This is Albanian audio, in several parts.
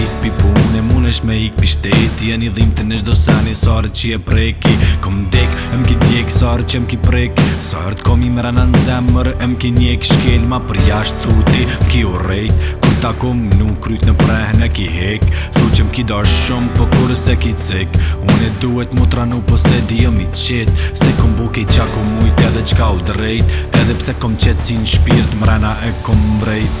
Ik pi pune, munesh me ik pi shteti E ni dhimtë në çdo seni, sa herët që e preki Kom dek, m'ki djeg, sa herët që m'ki prek Sa herët kom hi mrena në zemër, m'ki njek Shkelma përjasht truti, m'ki urrejt Kur ta kom vnu kryt në prehën e ki hek Thu që m'ki dasht shumë, po kurrë s'e ki cek Une duhet mu tranu, po s'e di jom i qetë Se kom bo krejt qa kom mujt edhe qka u drejt Edhe pse kom qetësi në shpirt, mrena e kom vrejt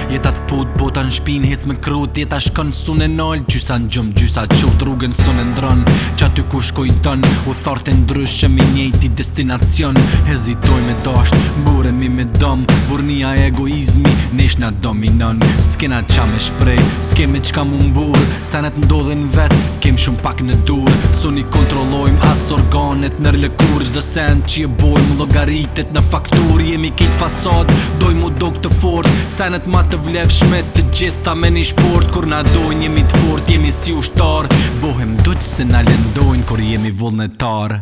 Jeta të put, bota në shpinë, hec me krrut Jeta shkon s'un e nal, gjysa në gjumë, gjysa çut Rrugën s'un e ndrron, qaty ku shkojnë tanë Udhtarë të ndryshëm me njëjti destinacion Hezitojmë me dasht, mburremi me dom Burrnia e egoizmi, nesh na dominon S'kena qa me shpreh, s'ke me qka mu mburr Senet ndodhin vet, kem shumë pak në dur S'un i kontrollojmë as organet nër lëkurë Çdo sen që e bojmë llogaritet në faturë Jemi veç fasadë, dojmë mu dok të fortë Senet ma të vlefshme të gjitha me një shportë Kur na dojnë jemi të fortë, jemi si ushtarë Bohem duq se na lëndojnë kur jemi vullnetarë